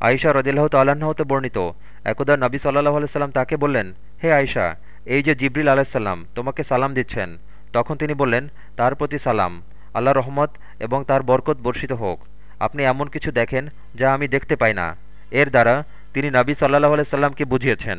আয়সা রদিল্লাহ তাল্লাহতে হতে বর্ণিত। একদা নবী সাল্লাহ আলাইসাল্লাম তাকে বললেন, হে আয়সা এই যে জিবরিল আলাহিসাল্লাম তোমাকে সালাম দিচ্ছেন। তখন তিনি বললেন, তার প্রতি সালাম। আল্লাহ রহমত এবং তার বরকত বর্ষিত হোক। আপনি এমন কিছু দেখেন যা আমি দেখতে পাই না। এর দ্বারা তিনি নবী সাল্লাহ আলাইসাল্লামকে বুঝিয়েছেন।